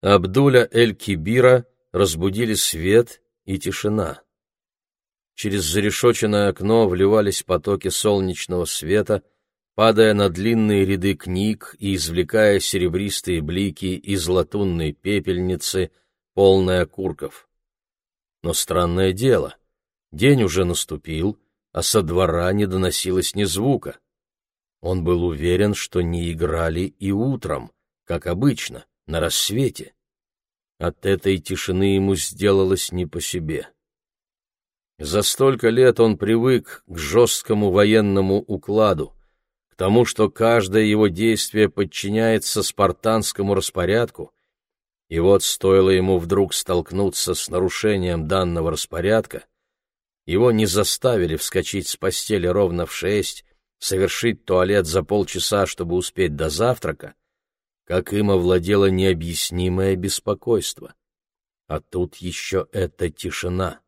Абдуля Эль-Кибира разбудили свет и тишина. Через зарешоченное окно вливались потоки солнечного света, падая на длинные ряды книг и извлекая серебристые блики из латунной пепельницы, полной окурков. Но странное дело, день уже наступил, а со двора не доносилось ни звука. Он был уверен, что не играли и утром, как обычно, на рассвете. От этой тишины ему сделалось не по себе. За столько лет он привык к жесткому военному укладу, к тому, что каждое его действие подчиняется спартанскому распорядку, и вот стоило ему вдруг столкнуться с нарушением данного распорядка, его не заставили вскочить с постели ровно в шесть, совершить туалет за полчаса, чтобы успеть до завтрака, как им овладело необъяснимое беспокойство. А тут еще эта тишина.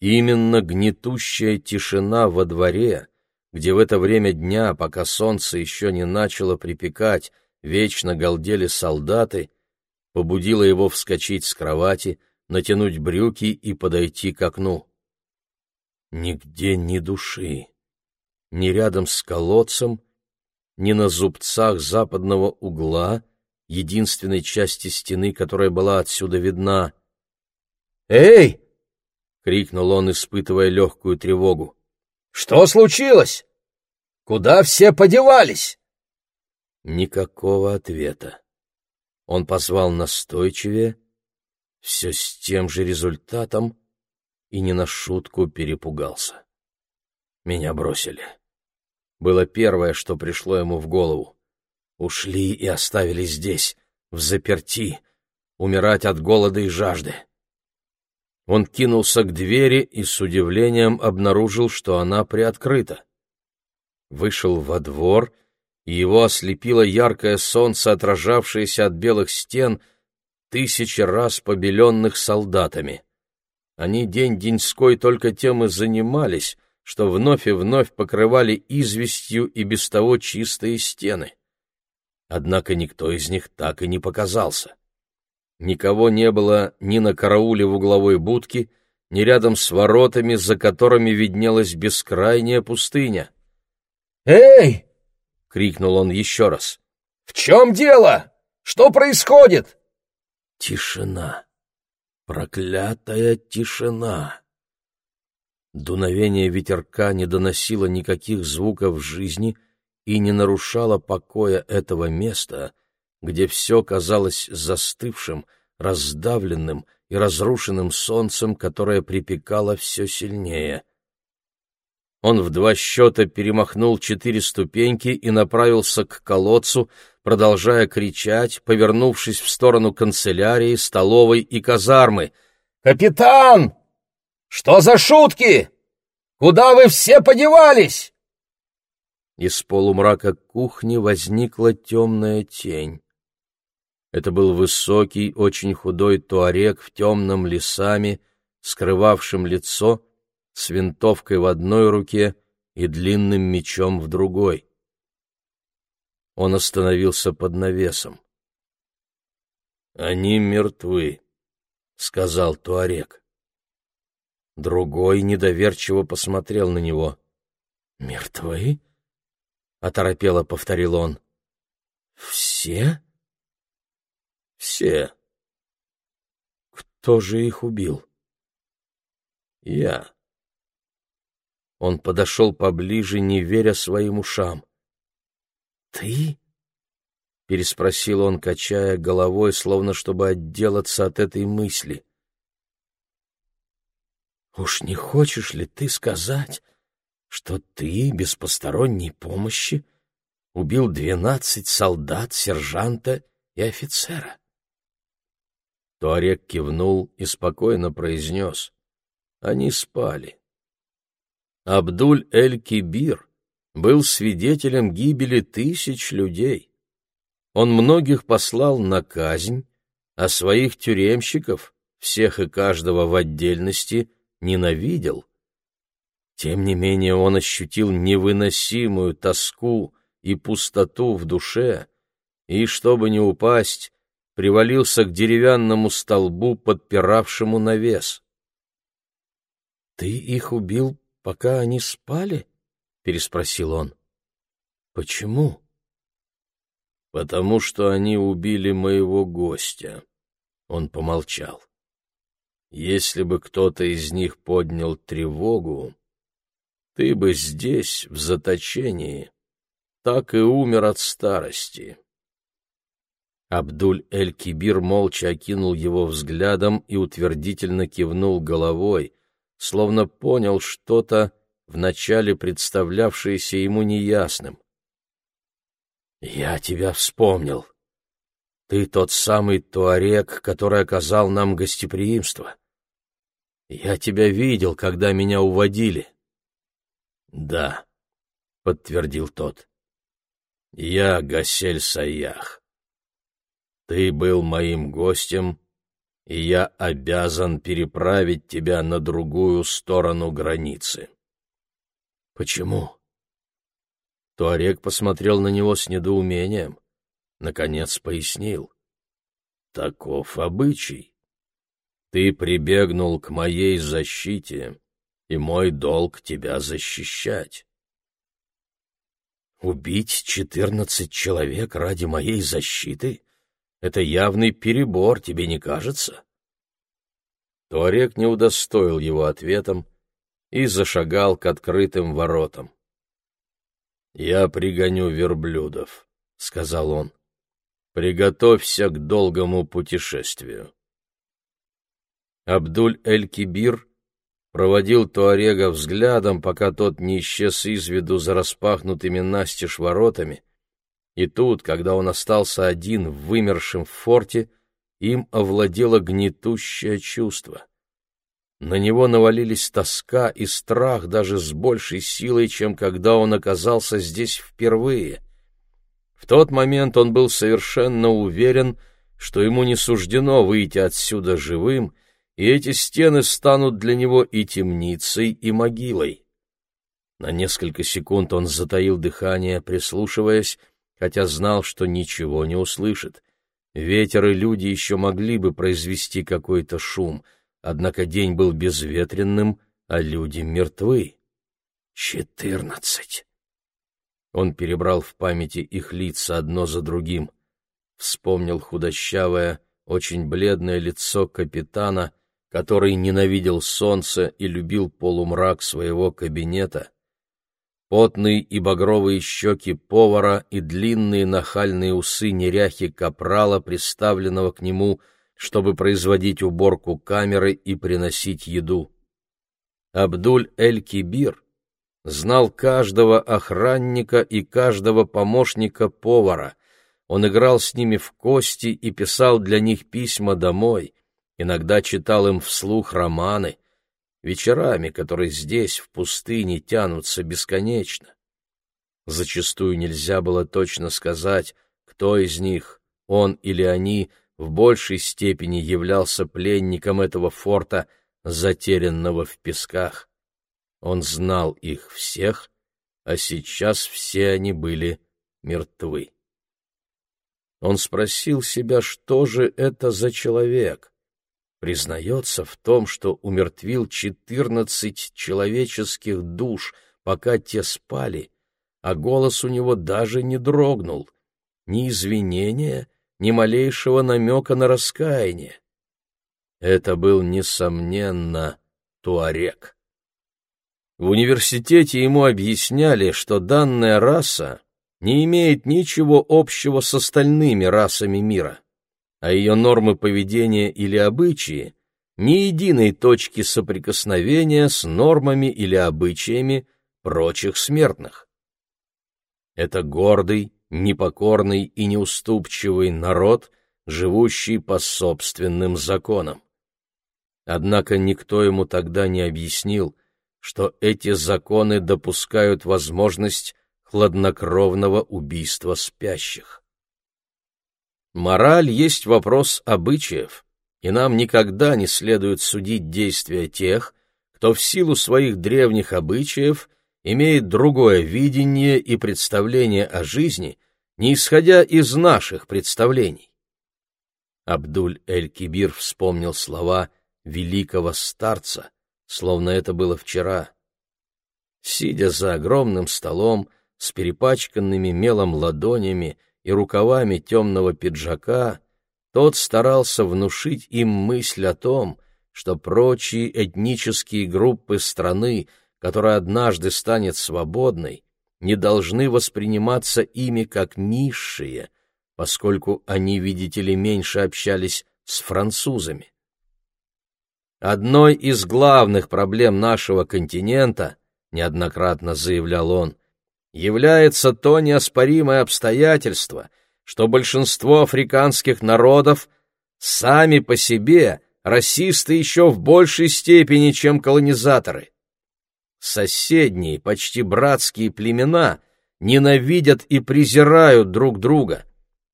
Именно гнетущая тишина во дворе, где в это время дня, пока солнце еще не начало припекать, вечно галдели солдаты, побудила его вскочить с кровати, натянуть брюки и подойти к окну. Нигде ни души, ни рядом с колодцем, ни на зубцах западного угла, единственной части стены, которая была отсюда видна. «Эй!» — крикнул он, испытывая легкую тревогу. «Что случилось? Куда все подевались?» Никакого ответа. Он позвал настойчивее, все с тем же результатом, и не на шутку перепугался. Меня бросили было первое, что пришло ему в голову. Ушли и оставили здесь, в заперти, умирать от голода и жажды. Он кинулся к двери и с удивлением обнаружил, что она приоткрыта. Вышел во двор, и его ослепило яркое солнце, отражавшееся от белых стен, тысячи раз побеленных солдатами. Они день-деньской только тем и занимались, что вновь и вновь покрывали известью и без того чистые стены. Однако никто из них так и не показался. Никого не было ни на карауле в угловой будке, ни рядом с воротами, за которыми виднелась бескрайняя пустыня. «Эй!» — крикнул он еще раз. «В чем дело? Что происходит?» Тишина. Проклятая тишина. Дуновение ветерка не доносило никаких звуков жизни и не нарушало покоя этого места, где все казалось застывшим, раздавленным и разрушенным солнцем, которое припекало все сильнее. Он в два счета перемахнул четыре ступеньки и направился к колодцу, продолжая кричать, повернувшись в сторону канцелярии, столовой и казармы. «Капитан!» Что за шутки? Куда вы все подевались?» Из полумрака кухни возникла темная тень. Это был высокий, очень худой туарек в темном лесами, скрывавшим лицо, с винтовкой в одной руке и длинным мечом в другой. Он остановился под навесом. «Они мертвы», — сказал туарек. Другой недоверчиво посмотрел на него. «Мертвы?» — оторопело повторил он. «Все?» «Все». «Кто же их убил?» «Я». Он подошел поближе, не веря своим ушам. «Ты?» — переспросил он, качая головой, словно чтобы отделаться от этой мысли. Уж не хочешь ли ты сказать, что ты без посторонней помощи убил двенадцать солдат, сержанта и офицера? Туарек кивнул и спокойно произнес. Они спали. Абдуль-эль-Кибир был свидетелем гибели тысяч людей. Он многих послал на казнь, а своих тюремщиков, всех и каждого в отдельности, ненавидел, тем не менее он ощутил невыносимую тоску и пустоту в душе, и, чтобы не упасть, привалился к деревянному столбу, подпиравшему навес. — Ты их убил, пока они спали? — переспросил он. — Почему? — Потому что они убили моего гостя. Он помолчал. Если бы кто-то из них поднял тревогу, ты бы здесь, в заточении, так и умер от старости. Абдуль-эль-Кибир молча окинул его взглядом и утвердительно кивнул головой, словно понял что-то, вначале представлявшееся ему неясным. «Я тебя вспомнил. Ты тот самый Туарек, который оказал нам гостеприимство. Я тебя видел, когда меня уводили». «Да», — подтвердил тот. «Я Гасель Саях. Ты был моим гостем, и я обязан переправить тебя на другую сторону границы». «Почему?» Туарек посмотрел на него с недоумением. Наконец пояснил. «Таков обычай. Ты прибегнул к моей защите, и мой долг тебя защищать». «Убить четырнадцать человек ради моей защиты? Это явный перебор, тебе не кажется?» Туарек не удостоил его ответом и зашагал к открытым воротам. «Я пригоню верблюдов», — сказал он. «Приготовься к долгому путешествию». Абдуль-эль-Кибир проводил Туарега взглядом, пока тот не исчез из виду за распахнутыми настежь воротами, и тут, когда он остался один в вымершем форте, им овладело гнетущее чувство. На него навалились тоска и страх даже с большей силой, чем когда он оказался здесь впервые. В тот момент он был совершенно уверен, что ему не суждено выйти отсюда живым, и эти стены станут для него и темницей, и могилой. На несколько секунд он затаил дыхание, прислушиваясь, хотя знал, что ничего не услышит. Ветер и люди еще могли бы произвести какой-то шум — Однако день был безветренным, а люди мертвы. Четырнадцать. Он перебрал в памяти их лица одно за другим. Вспомнил худощавое, очень бледное лицо капитана, который ненавидел солнце и любил полумрак своего кабинета, потные и багровые щеки повара и длинные нахальные усы неряхи капрала, приставленного к нему — чтобы производить уборку камеры и приносить еду. Абдуль-эль-Кибир знал каждого охранника и каждого помощника повара. Он играл с ними в кости и писал для них письма домой, иногда читал им вслух романы, вечерами, которые здесь, в пустыне, тянутся бесконечно. Зачастую нельзя было точно сказать, кто из них, он или они, в большей степени являлся пленником этого форта, затерянного в песках. Он знал их всех, а сейчас все они были мертвы. Он спросил себя, что же это за человек. Признается в том, что умертвил четырнадцать человеческих душ, пока те спали, а голос у него даже не дрогнул. Ни извинения, ни малейшего намека на раскаяние. Это был, несомненно, Туарек. В университете ему объясняли, что данная раса не имеет ничего общего с остальными расами мира, а ее нормы поведения или обычаи ни единой точки соприкосновения с нормами или обычаями прочих смертных. Это гордый, непокорный и неуступчивый народ, живущий по собственным законам. Однако никто ему тогда не объяснил, что эти законы допускают возможность хладнокровного убийства спящих. Мораль есть вопрос обычаев, и нам никогда не следует судить действия тех, кто в силу своих древних обычаев имеет другое видение и представление о жизни, не исходя из наших представлений. Абдуль-эль-Кибир вспомнил слова великого старца, словно это было вчера. Сидя за огромным столом с перепачканными мелом ладонями и рукавами темного пиджака, тот старался внушить им мысль о том, что прочие этнические группы страны, которая однажды станет свободной, не должны восприниматься ими как низшие, поскольку они, видите ли, меньше общались с французами. Одной из главных проблем нашего континента, неоднократно заявлял он, является то неоспоримое обстоятельство, что большинство африканских народов сами по себе расисты еще в большей степени, чем колонизаторы. Соседние, почти братские племена ненавидят и презирают друг друга.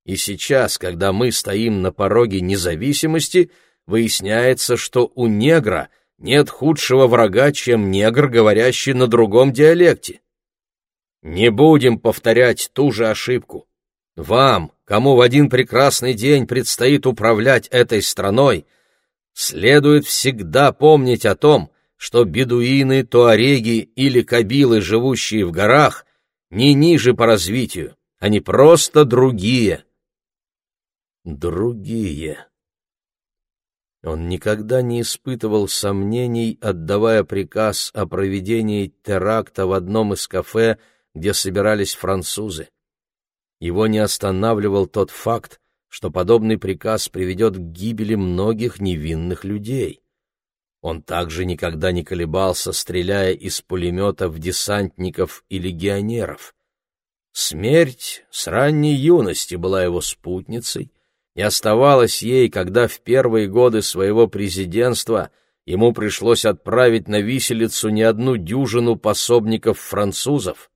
И сейчас, когда мы стоим на пороге независимости, выясняется, что у негра нет худшего врага, чем негр, говорящий на другом диалекте. Не будем повторять ту же ошибку. Вам, кому в один прекрасный день предстоит управлять этой страной, следует всегда помнить о том, что бедуины, туареги или кабилы, живущие в горах, не ниже по развитию, они просто другие. Другие. Он никогда не испытывал сомнений, отдавая приказ о проведении теракта в одном из кафе, где собирались французы. Его не останавливал тот факт, что подобный приказ приведет к гибели многих невинных людей. Он также никогда не колебался, стреляя из пулемета в десантников и легионеров. Смерть с ранней юности была его спутницей, и оставалась ей, когда в первые годы своего президентства ему пришлось отправить на виселицу не одну дюжину пособников французов.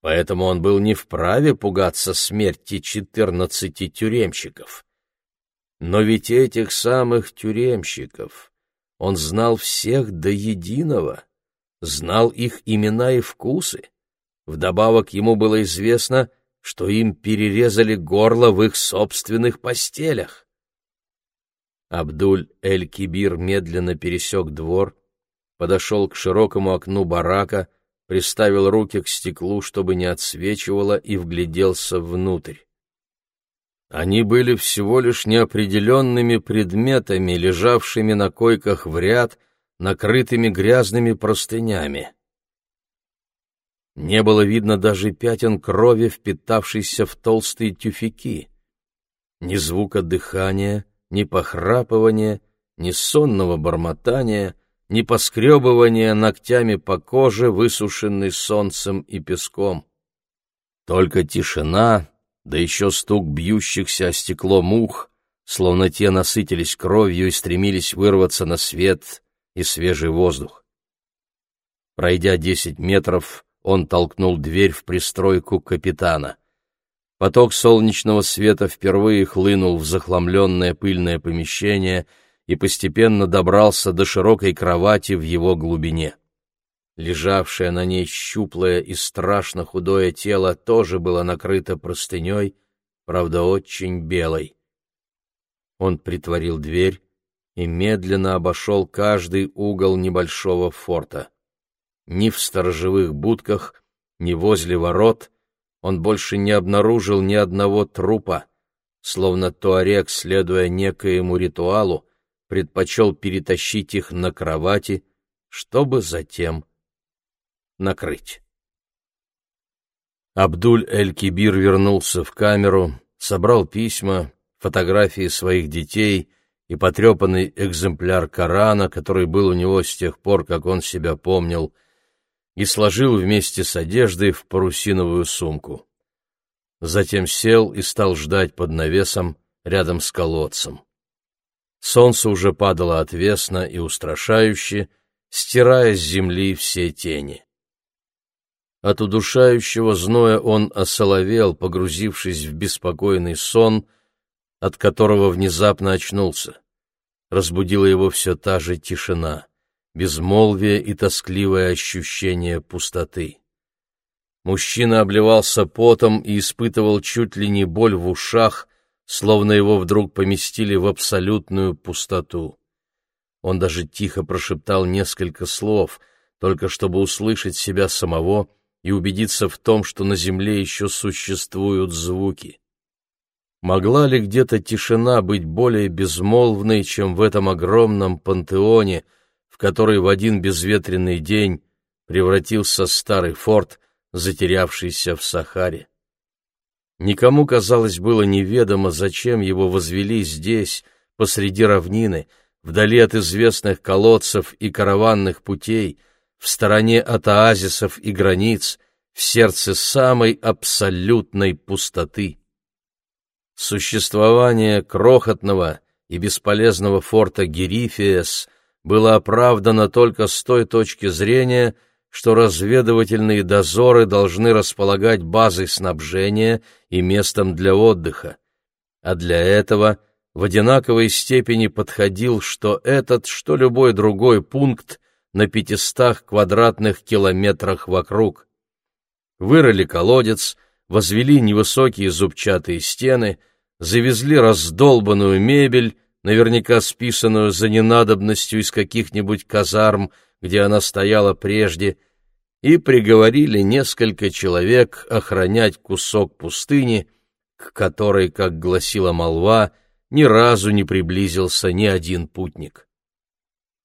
Поэтому он был не вправе пугаться смерти четырнадцати тюремщиков. Но ведь этих самых тюремщиков он знал всех до единого, знал их имена и вкусы. Вдобавок ему было известно, что им перерезали горло в их собственных постелях. Абдуль-эль-Кибир медленно пересек двор, подошел к широкому окну барака, приставил руки к стеклу, чтобы не отсвечивало, и вгляделся внутрь. Они были всего лишь неопределенными предметами, лежавшими на койках в ряд, накрытыми грязными простынями. Не было видно даже пятен крови, впитавшейся в толстые тюфяки. Ни звука дыхания, ни похрапывания, ни сонного бормотания, ни поскребывания ногтями по коже, высушенной солнцем и песком. Только тишина, да еще стук бьющихся о стекло мух, словно те насытились кровью и стремились вырваться на свет и свежий воздух. Пройдя десять метров, он толкнул дверь в пристройку капитана. Поток солнечного света впервые хлынул в захламленное пыльное помещение и постепенно добрался до широкой кровати в его глубине. Лежавшее на ней щуплое и страшно худое тело тоже было накрыто простыней, правда, очень белой. Он притворил дверь и медленно обошел каждый угол небольшого форта. Ни в сторожевых будках, ни возле ворот он больше не обнаружил ни одного трупа, словно Туарек, следуя некоему ритуалу, предпочел перетащить их на кровати, чтобы затем накрыть. Абдуль-эль-Кибир вернулся в камеру, собрал письма, фотографии своих детей и потрепанный экземпляр Корана, который был у него с тех пор, как он себя помнил, и сложил вместе с одеждой в парусиновую сумку. Затем сел и стал ждать под навесом рядом с колодцем. Солнце уже падало отвесно и устрашающе, стирая с земли все тени. От удушающего зноя он осоловел, погрузившись в беспокойный сон, от которого внезапно очнулся. Разбудила его все та же тишина, безмолвие и тоскливое ощущение пустоты. Мужчина обливался потом и испытывал чуть ли не боль в ушах, словно его вдруг поместили в абсолютную пустоту. Он даже тихо прошептал несколько слов, только чтобы услышать себя самого и убедиться в том, что на земле еще существуют звуки. Могла ли где-то тишина быть более безмолвной, чем в этом огромном пантеоне, в который в один безветренный день превратился старый форт, затерявшийся в Сахаре? Никому, казалось, было неведомо, зачем его возвели здесь, посреди равнины, вдали от известных колодцев и караванных путей, в стороне от оазисов и границ, в сердце самой абсолютной пустоты. Существование крохотного и бесполезного форта Герифиес было оправдано только с той точки зрения, что разведывательные дозоры должны располагать базой снабжения и местом для отдыха. А для этого в одинаковой степени подходил что этот, что любой другой пункт на пятистах квадратных километрах вокруг. Вырыли колодец, возвели невысокие зубчатые стены, завезли раздолбанную мебель, наверняка списанную за ненадобностью из каких-нибудь казарм, где она стояла прежде, и приговорили несколько человек охранять кусок пустыни, к которой, как гласила молва, ни разу не приблизился ни один путник.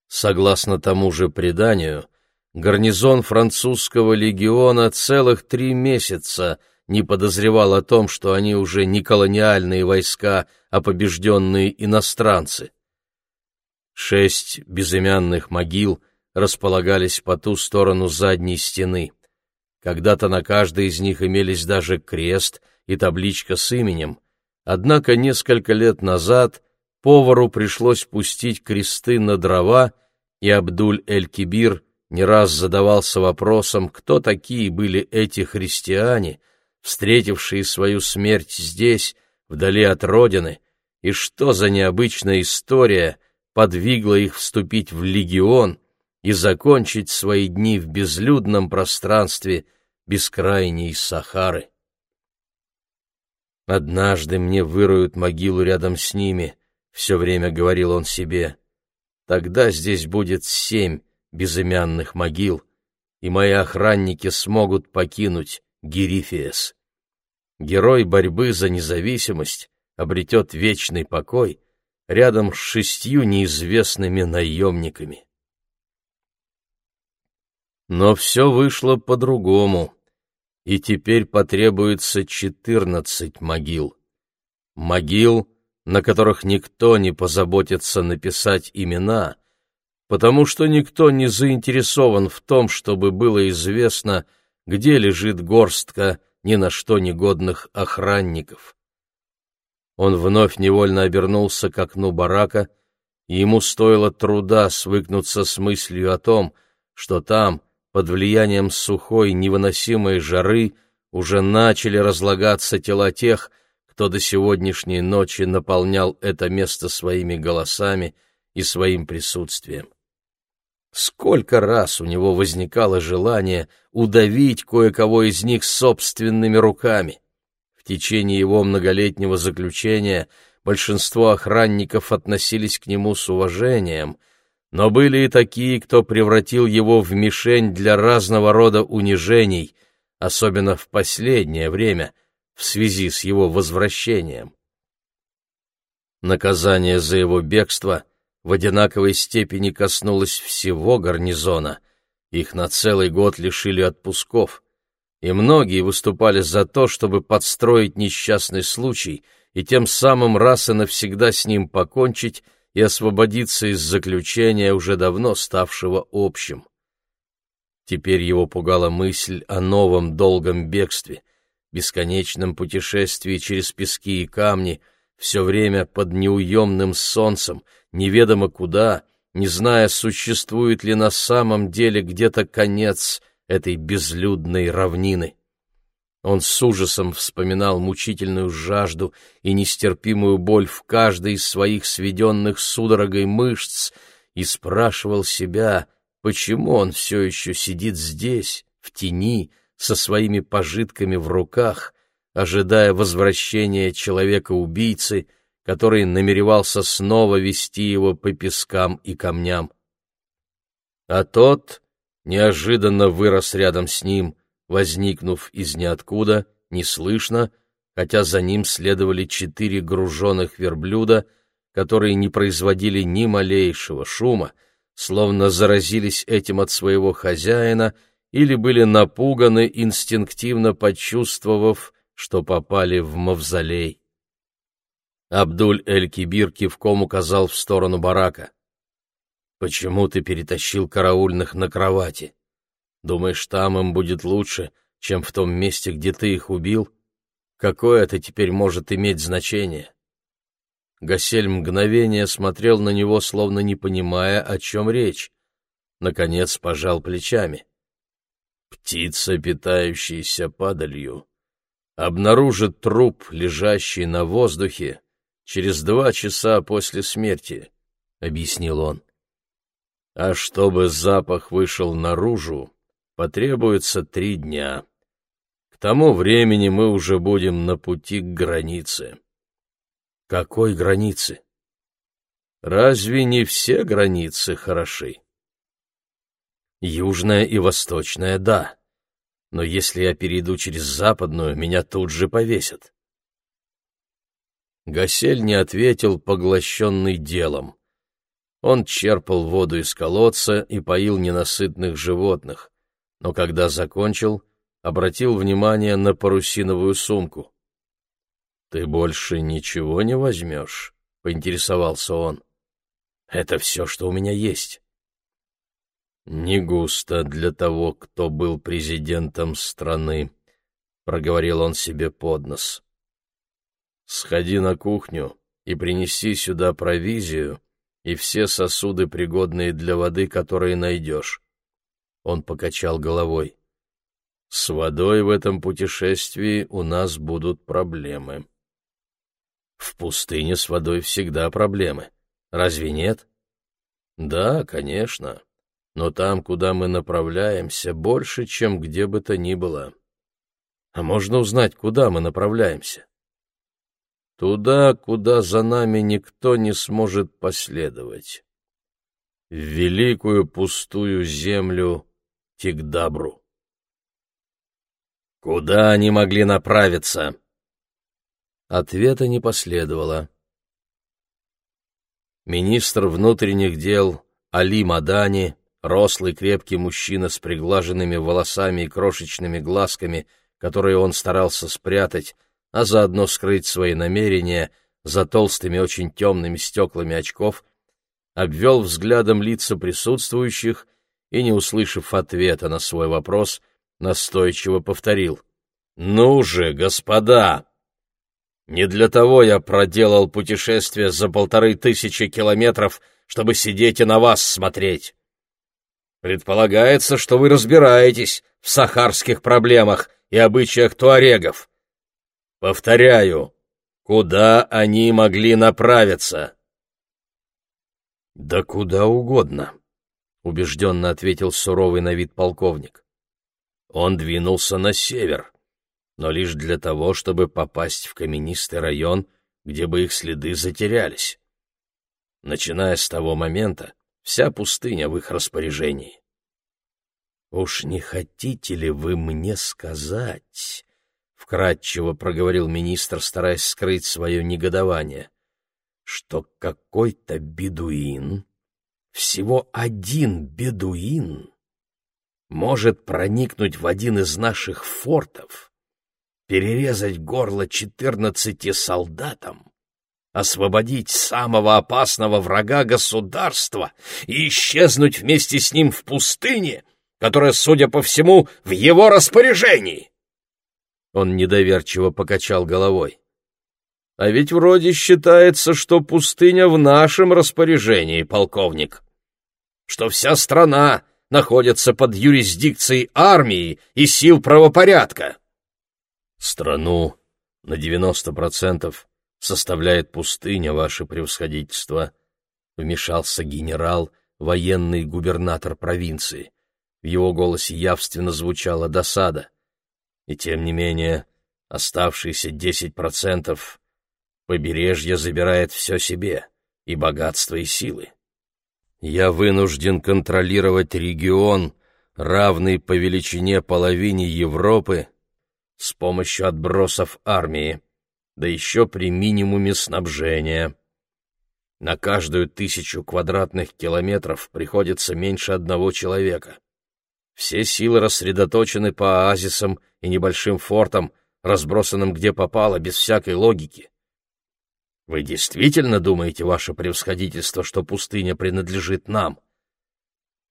Согласно тому же преданию, гарнизон французского легиона целых три месяца не подозревал о том, что они уже не колониальные войска, а побежденные иностранцы. Шесть безымянных могил располагались по ту сторону задней стены. Когда-то на каждой из них имелись даже крест и табличка с именем, однако несколько лет назад повару пришлось пустить кресты на дрова, и Абдуль-эль-Кибир не раз задавался вопросом, кто такие были эти христиане, встретившие свою смерть здесь, вдали от родины, и что за необычная история подвигла их вступить в легион и закончить свои дни в безлюдном пространстве бескрайней Сахары. «Однажды мне выроют могилу рядом с ними», — все время говорил он себе. «Тогда здесь будет семь безымянных могил, и мои охранники смогут покинуть Герифиес. Герой борьбы за независимость обретет вечный покой рядом с шестью неизвестными наемниками». Но все вышло по-другому и теперь потребуется четырнадцать могил. Могил, на которых никто не позаботится написать имена, потому что никто не заинтересован в том, чтобы было известно, где лежит горстка ни на что негодных охранников. Он вновь невольно обернулся к окну барака, и ему стоило труда свыкнуться с мыслью о том, что там, под влиянием сухой невыносимой жары уже начали разлагаться тела тех, кто до сегодняшней ночи наполнял это место своими голосами и своим присутствием. Сколько раз у него возникало желание удавить кое-кого из них собственными руками. В течение его многолетнего заключения большинство охранников относились к нему с уважением — но были и такие, кто превратил его в мишень для разного рода унижений, особенно в последнее время, в связи с его возвращением. Наказание за его бегство в одинаковой степени коснулось всего гарнизона, их на целый год лишили отпусков, и многие выступали за то, чтобы подстроить несчастный случай и тем самым раз и навсегда с ним покончить и освободиться из заключения, уже давно ставшего общим. Теперь его пугала мысль о новом долгом бегстве, бесконечном путешествии через пески и камни, все время под неуемным солнцем, неведомо куда, не зная, существует ли на самом деле где-то конец этой безлюдной равнины. Он с ужасом вспоминал мучительную жажду и нестерпимую боль в каждой из своих сведенных судорогой мышц и спрашивал себя, почему он все еще сидит здесь, в тени, со своими пожитками в руках, ожидая возвращения человека-убийцы, который намеревался снова вести его по пескам и камням. А тот неожиданно вырос рядом с ним, возникнув из ниоткуда, неслышно, хотя за ним следовали четыре груженных верблюда, которые не производили ни малейшего шума, словно заразились этим от своего хозяина или были напуганы, инстинктивно почувствовав, что попали в мавзолей. Абдуль-эль-Кибир кивком указал в сторону барака. «Почему ты перетащил караульных на кровати? Думаешь, там им будет лучше, чем в том месте, где ты их убил? Какое это теперь может иметь значение?» Гасель мгновение смотрел на него, словно не понимая, о чем речь. Наконец пожал плечами. «Птица, питающаяся падалью, обнаружит труп, лежащий на воздухе, через два часа после смерти», — объяснил он. «А чтобы запах вышел наружу, потребуется три дня. К тому времени мы уже будем на пути к границе». Какой границы? Разве не все границы хороши? Южная и восточная — да. Но если я перейду через западную, меня тут же повесят. Гасель не ответил, поглощенный делом. Он черпал воду из колодца и поил ненасытных животных, но когда закончил, обратил внимание на парусиновую сумку. «Ты больше ничего не возьмешь?» — поинтересовался он. «Это все, что у меня есть». «Не густо для того, кто был президентом страны», — проговорил он себе под нос. «Сходи на кухню и принеси сюда провизию и все сосуды, пригодные для воды, которые найдешь». Он покачал головой. «С водой в этом путешествии у нас будут проблемы». В пустыне с водой всегда проблемы. Разве нет? Да, конечно. Но там, куда мы направляемся, больше, чем где бы то ни было. А можно узнать, куда мы направляемся? Туда, куда за нами никто не сможет последовать. В великую пустую землю Тигдабру. Куда они могли направиться? Ответа не последовало. Министр внутренних дел Али Мадани, рослый крепкий мужчина с приглаженными волосами и крошечными глазками, которые он старался спрятать, а заодно скрыть свои намерения за толстыми очень темными стеклами очков, обвел взглядом лица присутствующих и, не услышав ответа на свой вопрос, настойчиво повторил. «Ну же, господа!» Не для того я проделал путешествие за полторы тысячи километров, чтобы сидеть и на вас смотреть. Предполагается, что вы разбираетесь в сахарских проблемах и обычаях туарегов. Повторяю, куда они могли направиться? — Да куда угодно, — убежденно ответил суровый на вид полковник. Он двинулся на север но лишь для того, чтобы попасть в каменистый район, где бы их следы затерялись. Начиная с того момента, вся пустыня в их распоряжении. «Уж не хотите ли вы мне сказать?» — вкратчиво проговорил министр, стараясь скрыть свое негодование, что какой-то бедуин, всего один бедуин, может проникнуть в один из наших фортов перерезать горло четырнадцати солдатам, освободить самого опасного врага государства и исчезнуть вместе с ним в пустыне, которая, судя по всему, в его распоряжении. Он недоверчиво покачал головой. А ведь вроде считается, что пустыня в нашем распоряжении, полковник. Что вся страна находится под юрисдикцией армии и сил правопорядка. Страну на девяносто процентов составляет пустыня, ваше превосходительство, — вмешался генерал, военный губернатор провинции. В его голосе явственно звучала досада. И тем не менее, Оставшиеся десять процентов побережье забирает все себе, и богатство, и силы. Я вынужден контролировать регион, равный по величине половине Европы, с помощью отбросов армии, да еще при минимуме снабжения. На каждую тысячу квадратных километров приходится меньше одного человека. Все силы рассредоточены по оазисам и небольшим фортам, разбросанным где попало, без всякой логики. Вы действительно думаете, ваше превосходительство, что пустыня принадлежит нам?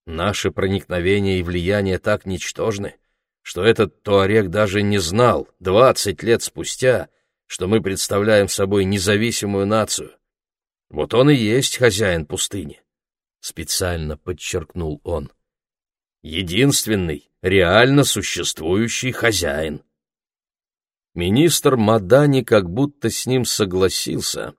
Наши проникновения и влияние так ничтожны, что этот Туарек даже не знал, двадцать лет спустя, что мы представляем собой независимую нацию. Вот он и есть хозяин пустыни, — специально подчеркнул он. Единственный, реально существующий хозяин. Министр Мадани как будто с ним согласился,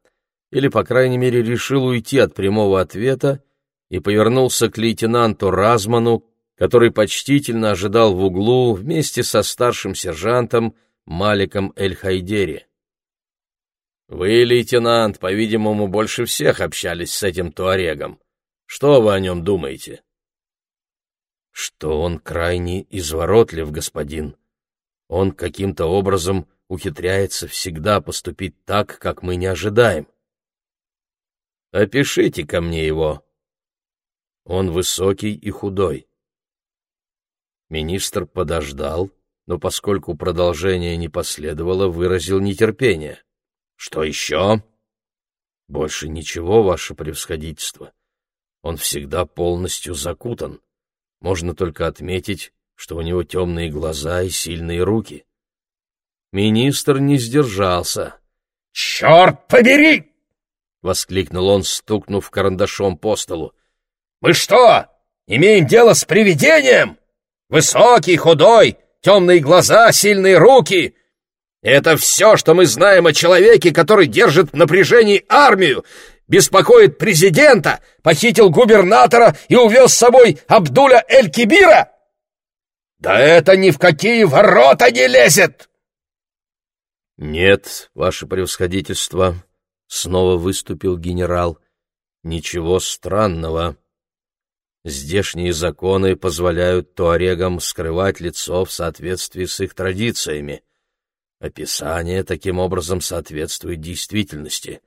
или, по крайней мере, решил уйти от прямого ответа и повернулся к лейтенанту Разману, который почтительно ожидал в углу вместе со старшим сержантом Маликом Эль-Хайдери. «Вы, лейтенант, по-видимому, больше всех общались с этим туарегом. Что вы о нем думаете?» «Что он крайне изворотлив, господин. Он каким-то образом ухитряется всегда поступить так, как мы не ожидаем. Опишите ко мне его». Он высокий и худой. Министр подождал, но поскольку продолжение не последовало, выразил нетерпение. Что еще? Больше ничего, ваше превосходительство. Он всегда полностью закутан. Можно только отметить, что у него темные глаза и сильные руки. Министр не сдержался. «Черт побери!» — воскликнул он, стукнув карандашом по столу. «Мы что, имеем дело с привидением? Высокий, худой, темные глаза, сильные руки. Это все, что мы знаем о человеке, который держит в напряжении армию, беспокоит президента, похитил губернатора и увез с собой Абдуля Эль-Кибира? Да это ни в какие ворота не лезет!» «Нет, ваше превосходительство», — снова выступил генерал, — «ничего странного. Здешние законы позволяют туарегам скрывать лицо в соответствии с их традициями. Описание таким образом соответствует действительности,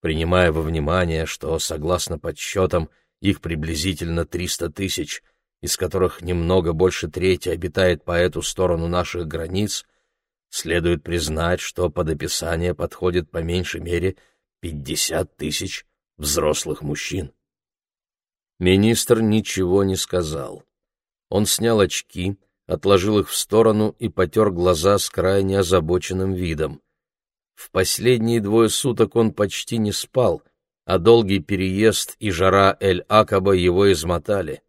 принимая во внимание, что, согласно подсчетам, их приблизительно 300 тысяч, из которых немного больше трети обитает по эту сторону наших границ, следует признать, что под описание подходит по меньшей мере 50 тысяч взрослых мужчин. Министр ничего не сказал. Он снял очки, отложил их в сторону и потер глаза с крайне озабоченным видом. В последние двое суток он почти не спал, а долгий переезд и жара Эль-Акаба его измотали.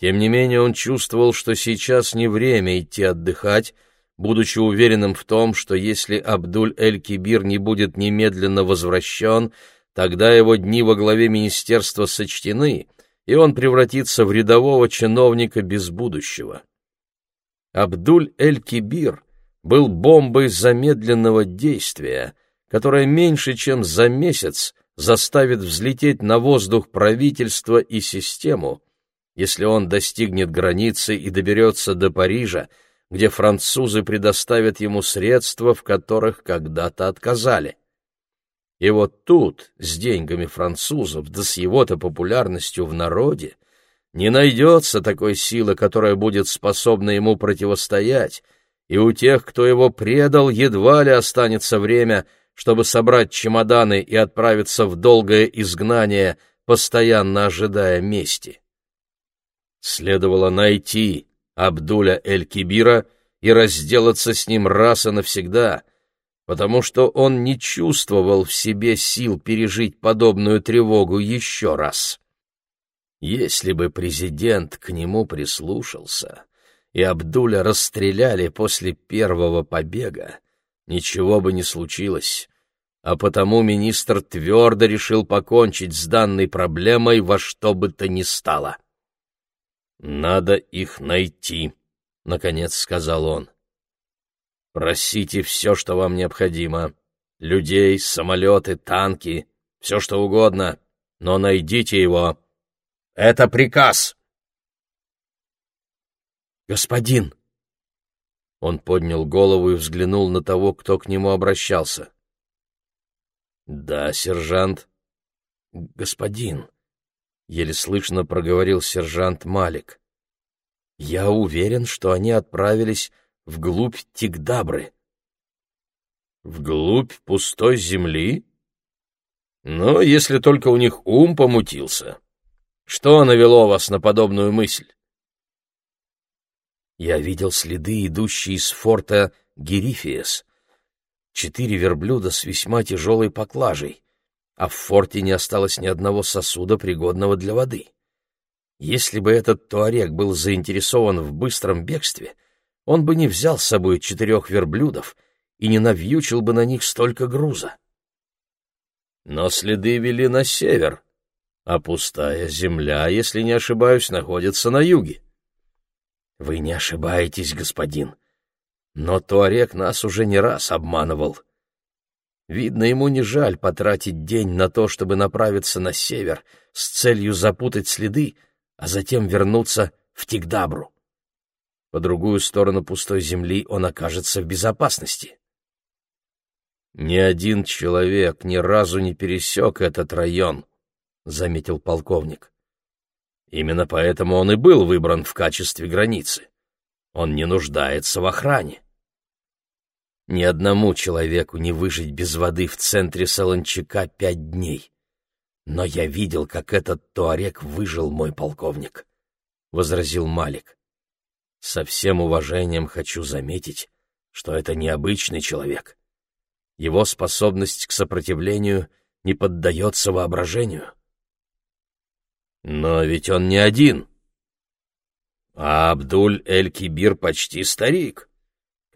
Тем не менее он чувствовал, что сейчас не время идти отдыхать, будучи уверенным в том, что если Абдуль-эль-Кибир не будет немедленно возвращен, тогда его дни во главе министерства сочтены, и он превратится в рядового чиновника без будущего. Абдуль-эль-Кибир был бомбой замедленного действия, которая меньше чем за месяц заставит взлететь на воздух правительство и систему, если он достигнет границы и доберется до Парижа, где французы предоставят ему средства, в которых когда-то отказали. И вот тут, с деньгами французов, да с его-то популярностью в народе, не найдется такой силы, которая будет способна ему противостоять, и у тех, кто его предал, едва ли останется время, чтобы собрать чемоданы и отправиться в долгое изгнание, постоянно ожидая мести. Следовало найти Абдуля Эль-Кибира и разделаться с ним раз и навсегда, потому что он не чувствовал в себе сил пережить подобную тревогу еще раз. Если бы президент к нему прислушался, и Абдуля расстреляли после первого побега, ничего бы не случилось, а потому министр твердо решил покончить с данной проблемой во что бы то ни стало. «Надо их найти», — наконец сказал он. Просите все, что вам необходимо. Людей, самолеты, танки, все что угодно. Но найдите его. Это приказ!» «Господин!» Он поднял голову и взглянул на того, кто к нему обращался. «Да, сержант». «Господин», — еле слышно проговорил сержант Малик, — «я уверен, что они отправились вглубь Тигдабры». «Вглубь пустой земли? Но если только у них ум помутился. Что навело вас на подобную мысль?» Я видел следы, идущие из форта Герифиес. Четыре верблюда с весьма тяжелой поклажей, а в форте не осталось ни одного сосуда, пригодного для воды. Если бы этот туарек был заинтересован в быстром бегстве, он бы не взял с собой четырех верблюдов и не навьючил бы на них столько груза. Но следы вели на север, а пустая земля, если не ошибаюсь, находится на юге. Вы не ошибаетесь, господин. Но Туарек нас уже не раз обманывал. Видно, ему не жаль потратить день на то, чтобы направиться на север с целью запутать следы, а затем вернуться в Тигдабру. По другую сторону пустой земли он окажется в безопасности. «Ни один человек ни разу не пересек этот район», — заметил полковник. Именно поэтому он и был выбран в качестве границы. Он не нуждается в охране. Ни одному человеку не выжить без воды в центре Солончака пять дней. Но я видел, как этот туарек выжил, мой полковник, — возразил Малик. Со всем уважением хочу заметить, что это необычный человек. Его способность к сопротивлению не поддается воображению. Но ведь он не один. А Абдуль-эль-Кибир почти старик.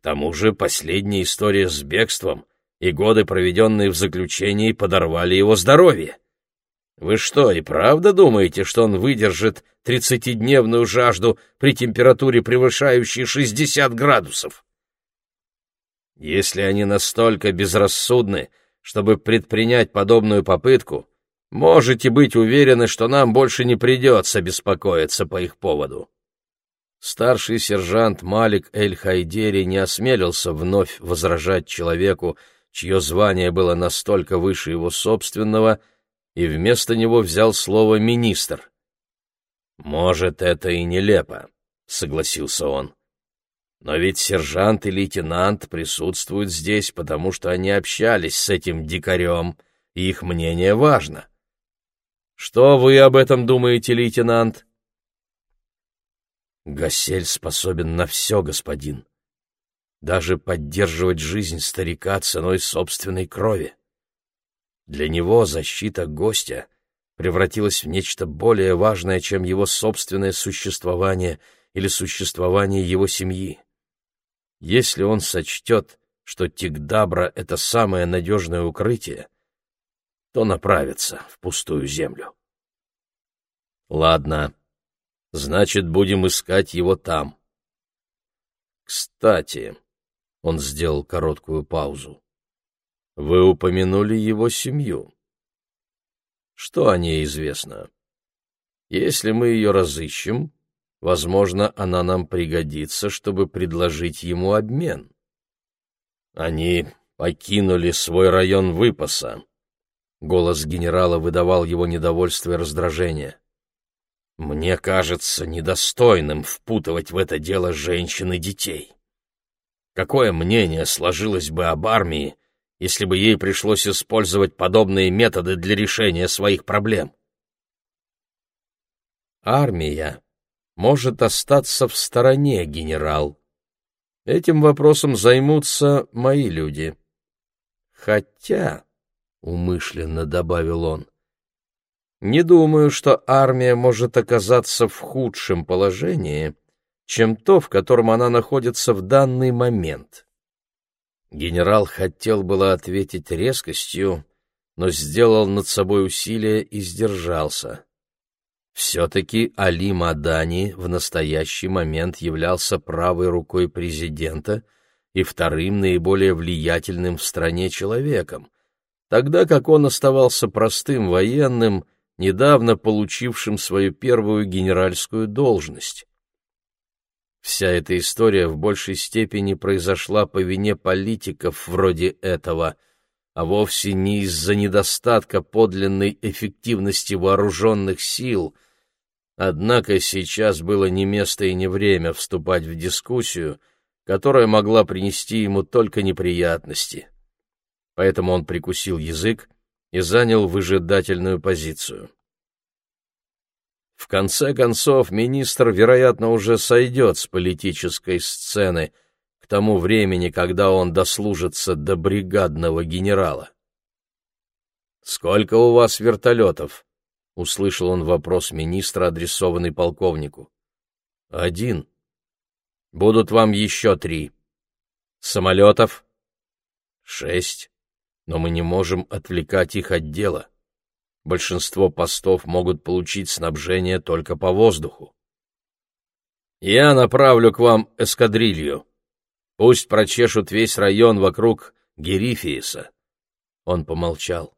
К тому же последняя история с бегством и годы, проведенные в заключении, подорвали его здоровье. Вы что, и правда думаете, что он выдержит тридцатидневную жажду при температуре, превышающей 60 градусов? Если они настолько безрассудны, чтобы предпринять подобную попытку, Можете быть уверены, что нам больше не придется беспокоиться по их поводу. Старший сержант Малик Эль-Хайдери не осмелился вновь возражать человеку, чье звание было настолько выше его собственного, и вместо него взял слово «министр». «Может, это и нелепо», — согласился он. «Но ведь сержант и лейтенант присутствуют здесь, потому что они общались с этим дикарем, и их мнение важно. Что вы об этом думаете, лейтенант? Гасель способен на все, господин. Даже поддерживать жизнь старика ценой собственной крови. Для него защита гостя превратилась в нечто более важное, чем его собственное существование или существование его семьи. Если он сочтет, что Тигдабра — это самое надежное укрытие, то направится в пустую землю. Ладно, значит, будем искать его там. Кстати, он сделал короткую паузу. Вы упомянули его семью. Что о ней известно? Если мы ее разыщем, возможно, она нам пригодится, чтобы предложить ему обмен. Они покинули свой район выпаса, Голос генерала выдавал его недовольство и раздражение. «Мне кажется недостойным впутывать в это дело женщин и детей. Какое мнение сложилось бы об армии, если бы ей пришлось использовать подобные методы для решения своих проблем?» «Армия может остаться в стороне, генерал. Этим вопросом займутся мои люди. Хотя...» — умышленно добавил он. «Не думаю, что армия может оказаться в худшем положении, чем то, в котором она находится в данный момент». Генерал хотел было ответить резкостью, но сделал над собой усилие и сдержался. Все-таки Али Мадани в настоящий момент являлся правой рукой президента и вторым наиболее влиятельным в стране человеком, тогда как он оставался простым военным, недавно получившим свою первую генеральскую должность. Вся эта история в большей степени произошла по вине политиков вроде этого, а вовсе не из-за недостатка подлинной эффективности вооруженных сил. Однако сейчас было не место и не время вступать в дискуссию, которая могла принести ему только неприятности. Поэтому он прикусил язык и занял выжидательную позицию. В конце концов, министр, вероятно, уже сойдет с политической сцены к тому времени, когда он дослужится до бригадного генерала. «Сколько у вас вертолетов?» — услышал он вопрос министра, адресованный полковнику. «Один. Будут вам еще три. Самолетов?» «Шесть. Но мы не можем отвлекать их от дела большинство постов могут получить снабжение только по воздуху. Я направлю к вам эскадрилью. Пусть прочешут весь район вокруг Герифиеса. Он помолчал.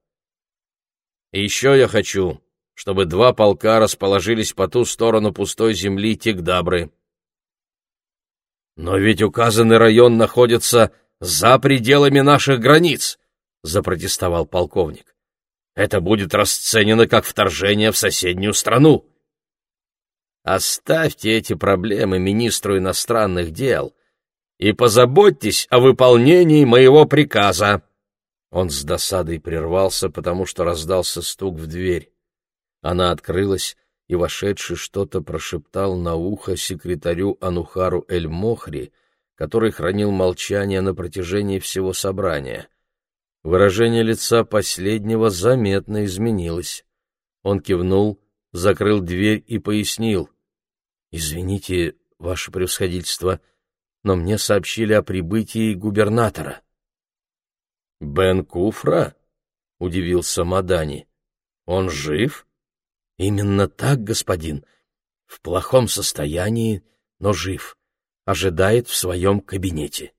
И еще я хочу, чтобы два полка расположились по ту сторону пустой земли Тигдабры. Но ведь указанный район находится за пределами наших границ, запротестовал полковник это будет расценено как вторжение в соседнюю страну. Оставьте эти проблемы министру иностранных дел и позаботьтесь о выполнении моего приказа. Он с досадой прервался, потому что раздался стук в дверь. Она открылась, и вошедший что-то прошептал на ухо секретарю Анухару Эль-Мохри, который хранил молчание на протяжении всего собрания. Выражение лица последнего заметно изменилось. Он кивнул, закрыл дверь и пояснил. «Извините, ваше превосходительство, но мне сообщили о прибытии губернатора». «Бен Куфра?» — удивился Мадани. «Он жив?» «Именно так, господин. В плохом состоянии, но жив. Ожидает в своем кабинете».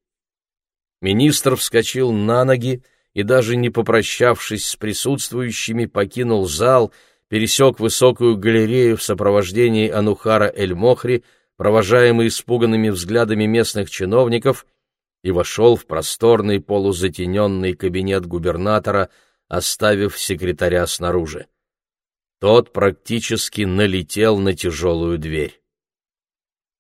Министр вскочил на ноги, и даже не попрощавшись с присутствующими, покинул зал, пересек высокую галерею в сопровождении Анухара Эль-Мохри, провожаемый испуганными взглядами местных чиновников, и вошел в просторный полузатененный кабинет губернатора, оставив секретаря снаружи. Тот практически налетел на тяжелую дверь.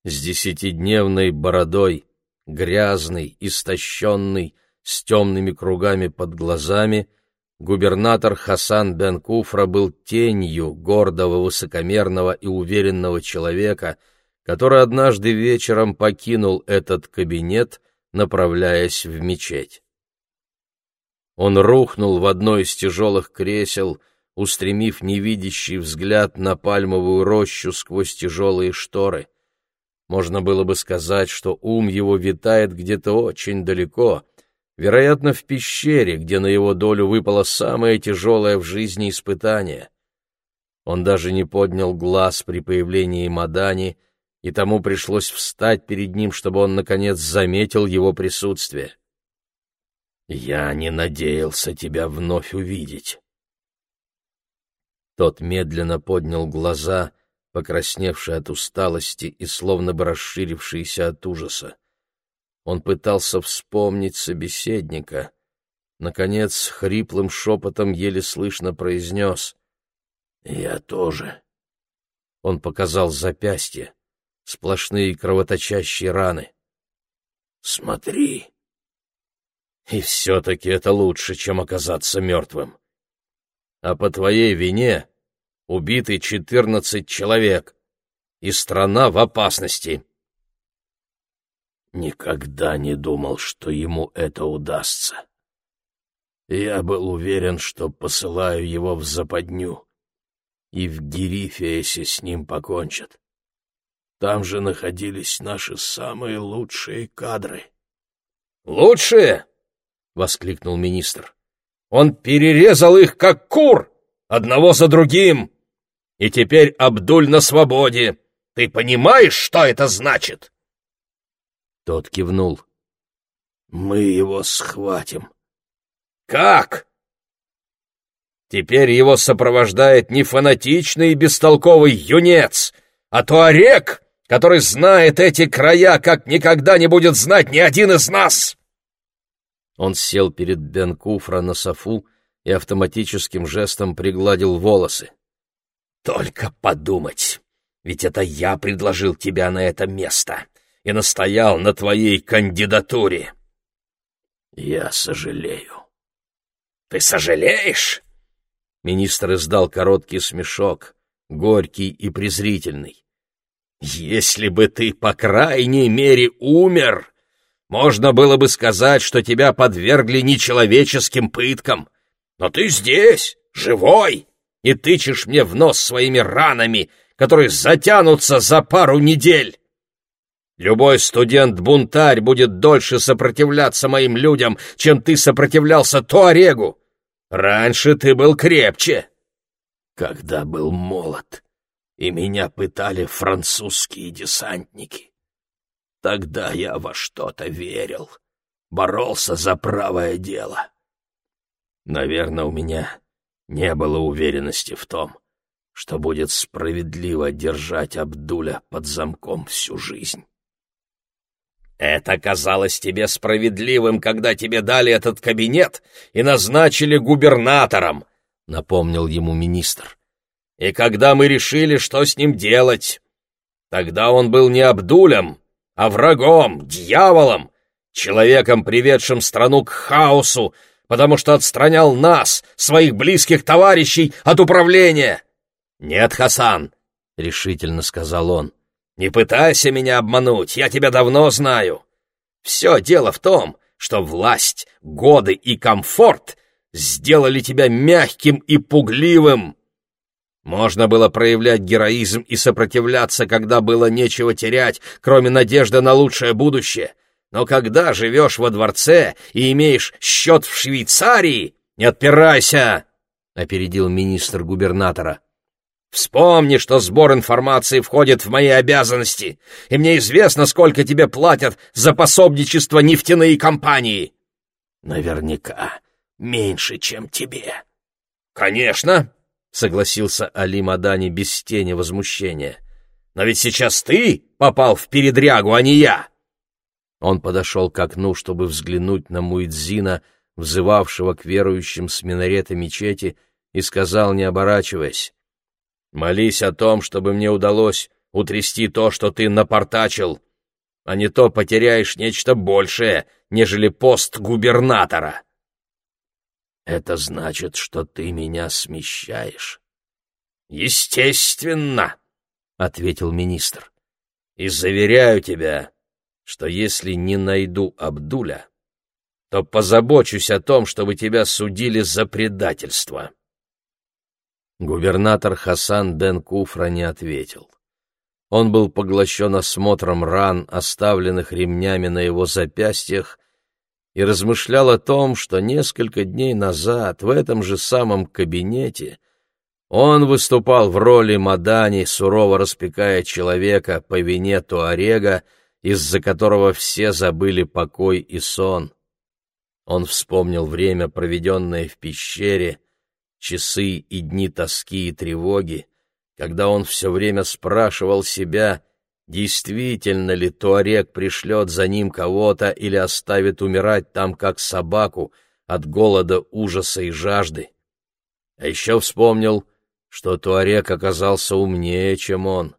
С десятидневной бородой, грязный, истощенный, с темными кругами под глазами, губернатор Хасан бен Куфра был тенью гордого, высокомерного и уверенного человека, который однажды вечером покинул этот кабинет, направляясь в мечеть. Он рухнул в одно из тяжелых кресел, устремив невидящий взгляд на пальмовую рощу сквозь тяжелые шторы. Можно было бы сказать, что ум его витает где-то очень далеко — вероятно, в пещере, где на его долю выпало самое тяжелое в жизни испытание. Он даже не поднял глаз при появлении Мадани, и тому пришлось встать перед ним, чтобы он, наконец, заметил его присутствие. «Я не надеялся тебя вновь увидеть». Тот медленно поднял глаза, покрасневшие от усталости и словно бы расширившиеся от ужаса. Он пытался вспомнить собеседника. Наконец, хриплым шепотом еле слышно произнес «Я тоже». Он показал запястье, сплошные кровоточащие раны. «Смотри!» «И все-таки это лучше, чем оказаться мертвым. А по твоей вине убиты четырнадцать человек, и страна в опасности». Никогда не думал, что ему это удастся. Я был уверен, что посылаю его в западню, и в Герифеесе с ним покончат. Там же находились наши самые лучшие кадры. «Лучшие?» — воскликнул министр. «Он перерезал их, как кур, одного за другим, и теперь Абдуль на свободе. Ты понимаешь, что это значит?» Тот кивнул. Мы его схватим. Как? Теперь его сопровождает не фанатичный и бестолковый юнец, а туарек, который знает эти края, как никогда не будет знать ни один из нас. Он сел перед Бен Куфра на софу и автоматическим жестом пригладил волосы. «Только подумать, ведь это я предложил тебя на это место и настоял на твоей кандидатуре». «Я сожалею». «Ты сожалеешь?» Министр издал короткий смешок, горький и презрительный. «Если бы ты, по крайней мере, умер, можно было бы сказать, что тебя подвергли нечеловеческим пыткам. Но ты здесь, живой, и тычешь мне в нос своими ранами, которые затянутся за пару недель. Любой студент-бунтарь будет дольше сопротивляться моим людям, чем ты сопротивлялся Туарегу. Раньше ты был крепче. Когда был молод, и меня пытали французские десантники. Тогда я во что-то верил, боролся за правое дело. Наверное, у меня не было уверенности в том, что будет справедливо держать Абдуля под замком всю жизнь. Это казалось тебе справедливым, когда тебе дали этот кабинет и назначили губернатором, — напомнил ему министр. И когда мы решили, что с ним делать, тогда он был не Абдулем, а врагом, дьяволом, человеком, приведшим страну к хаосу, потому что отстранял нас, своих близких товарищей, от управления. «Нет, Хасан», — решительно сказал он, — «не пытайся меня обмануть, я тебя давно знаю. Все дело в том, что власть, годы и комфорт сделали тебя мягким и пугливым. Можно было проявлять героизм и сопротивляться, когда было нечего терять, кроме надежды на лучшее будущее. Но когда живешь во дворце и имеешь счет в Швейцарии, не отпирайся, — опередил министр губернатора. Вспомни, что сбор информации входит в мои обязанности, и мне известно, сколько тебе платят за пособничество нефтяные компании. Наверняка меньше, чем тебе. Конечно, согласился Али Мадани без тени возмущения. «Но ведь сейчас ты попал в передрягу, а не я!» Он подошел к окну, чтобы взглянуть на Муидзина, взывавшего к верующим с минарета мечети, и сказал, не оборачиваясь, «Молись о том, чтобы мне удалось утрясти то, что ты напортачил, а не то потеряешь нечто большее, нежели пост губернатора». Это значит, что ты меня смещаешь? Естественно, ответил министр. И заверяю тебя, что если не найду Абдуля, то позабочусь о том, чтобы тебя судили за предательство. Губернатор Хасан бен Куфра не ответил. Он был поглощен осмотром ран, оставленных ремнями на его запястьях, и размышлял о том, что несколько дней назад в этом же самом кабинете он выступал в роли Мадани, сурово распекая человека по вине Туарега, из-за которого все забыли покой и сон. Он вспомнил время, проведенное в пещере, часы и дни тоски и тревоги, когда он все время спрашивал себя — Действительно ли Туарек пришлет за ним кого-то или оставит умирать там, как собаку, от голода, ужаса и жажды? А еще вспомнил, что Туарек оказался умнее, чем он.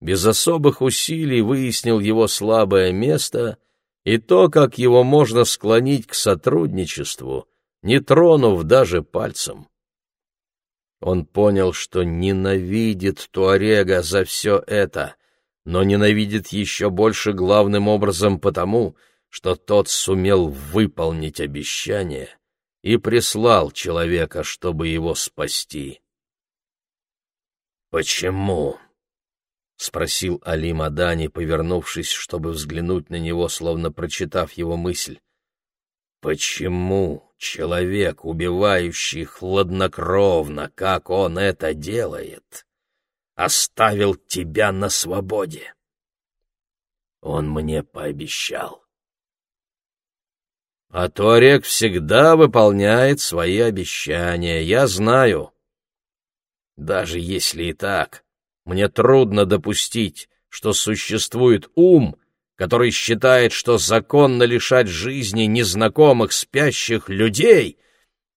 Без особых усилий выяснил его слабое место и то, как его можно склонить к сотрудничеству, не тронув даже пальцем. Он понял, что ненавидит Туарега за все это — но ненавидит еще больше главным образом потому, что тот сумел выполнить обещание и прислал человека, чтобы его спасти. «Почему?» — спросил Али Мадани, повернувшись, чтобы взглянуть на него, словно прочитав его мысль. «Почему человек, убивающий хладнокровно, как он это делает?» оставил тебя на свободе. Он мне пообещал. А Туарек всегда выполняет свои обещания, я знаю. Даже если и так, мне трудно допустить, что существует ум, который считает, что законно лишать жизни незнакомых спящих людей,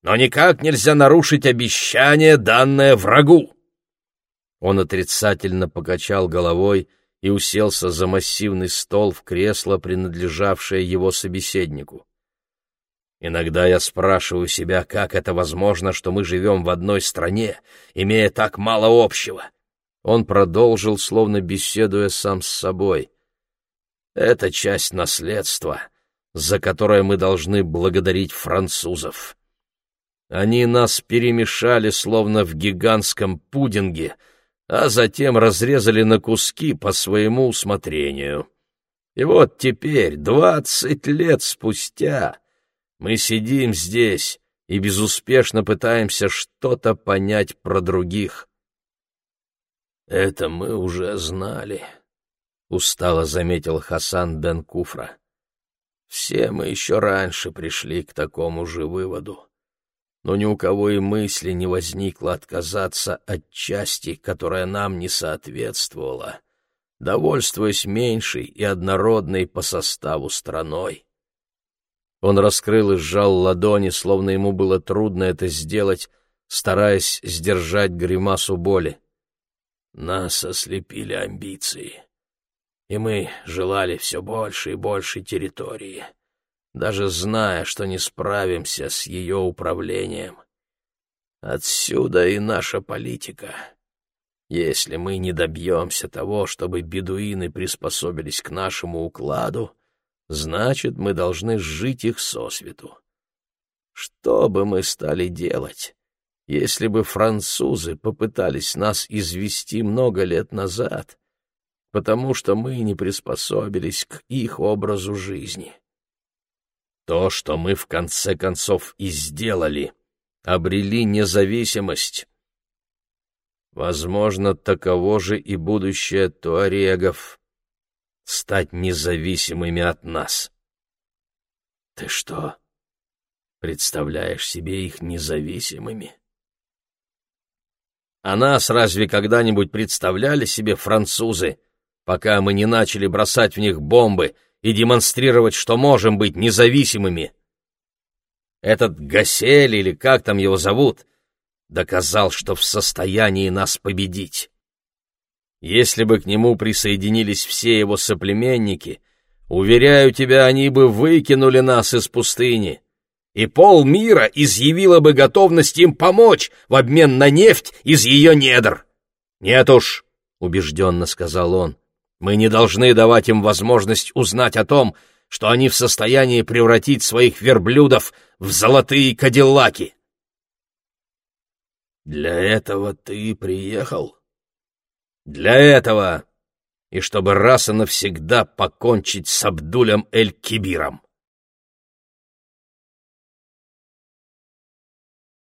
но никак нельзя нарушить обещание, данное врагу. Он отрицательно покачал головой и уселся за массивный стол в кресло, принадлежавшее его собеседнику. Иногда я спрашиваю себя, как это возможно, что мы живем в одной стране, имея так мало общего. Он продолжил, словно беседуя сам с собой. Это часть наследства, за которое мы должны благодарить французов. Они нас перемешали, словно в гигантском пудинге — а затем разрезали на куски по своему усмотрению. И вот теперь, двадцать лет спустя, мы сидим здесь и безуспешно пытаемся что-то понять про других. «Это мы уже знали», — устало заметил Хасан бен Куфра. «Все мы еще раньше пришли к такому же выводу но ни у кого и мысли не возникло отказаться от части, которая нам не соответствовала, довольствуясь меньшей и однородной по составу страной. Он раскрыл и сжал ладони, словно ему было трудно это сделать, стараясь сдержать гримасу боли. Нас ослепили амбиции, и мы желали все больше и больше территории даже зная, что не справимся с ее управлением. Отсюда и наша политика. Если мы не добьемся того, чтобы бедуины приспособились к нашему укладу, значит, мы должны сжить их сосвету. Что бы мы стали делать, если бы французы попытались нас извести много лет назад, потому что мы не приспособились к их образу жизни? То, что мы в конце концов и сделали, обрели независимость. Возможно, таково же и будущее туарегов — стать независимыми от нас. Ты что, представляешь себе их независимыми? А нас разве когда-нибудь представляли себе французы, пока мы не начали бросать в них бомбы и демонстрировать, что можем быть независимыми. Этот Гасель, или как там его зовут, доказал, что в состоянии нас победить. Если бы к нему присоединились все его соплеменники, уверяю тебя, они бы выкинули нас из пустыни, и полмира изъявило бы готовность им помочь в обмен на нефть из ее недр. Нет уж, — убежденно сказал он, мы не должны давать им возможность узнать о том, что они в состоянии превратить своих верблюдов в золотые кадиллаки. Для этого ты приехал? Для этого, и чтобы раз и навсегда покончить с Абдулем Эль-Кибиром.